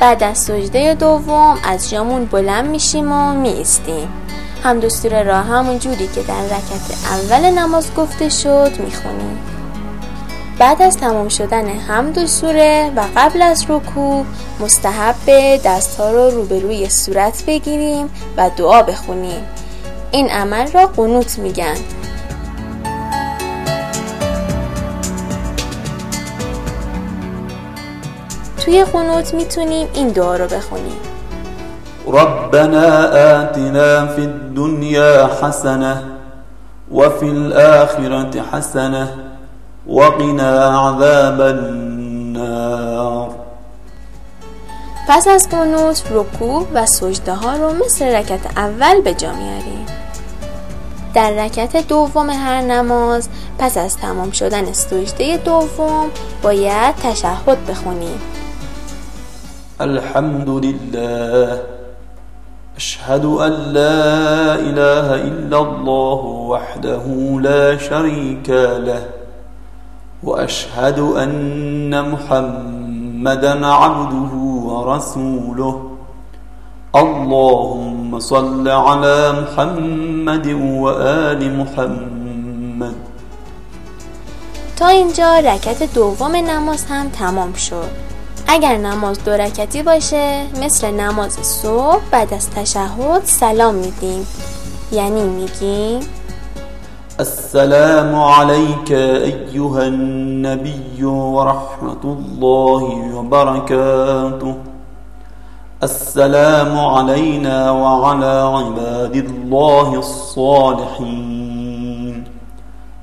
بعد از سجده دوم از جامون بلند میشیم و میستیم هم دستور راه همون جوری که در رکت اول نماز گفته شد می‌خونیم. بعد از تمام شدن هم سوره و قبل از رکوع مستحب دست ها رو روبروی صورت بگیریم و دعا بخونیم. این عمل را قنوت میگن. توی قنوت می‌تونیم این دعا رو بخونیم. ربنا آتنا في الدنيا حسنة وفي الآخرة حسنة وقنا عذاب النار. پس از قنوت رکوع و سجده ها رو مثل رکت اول به جا میاریم. در رکت دوم هر نماز پس از تمام شدن سجده دوم باید تشهد بخونیم. الحمد لله. أشهد أن لا إله إلا الله وحده لا شريك له وأشهد أن محمدا عبده ورسوله. اللهم صل على محمد وآل محمد. تا اینجا رکت دوم نماز هم تمام شد. اگر نماز دو رکتی باشه مثل نماز صبح بعد از تشهد سلام میدیم. یعنی میگیم السلام عليك أيها النبي ورحمة الله وبركاته السلام علينا وعلى عباد الله الصالحين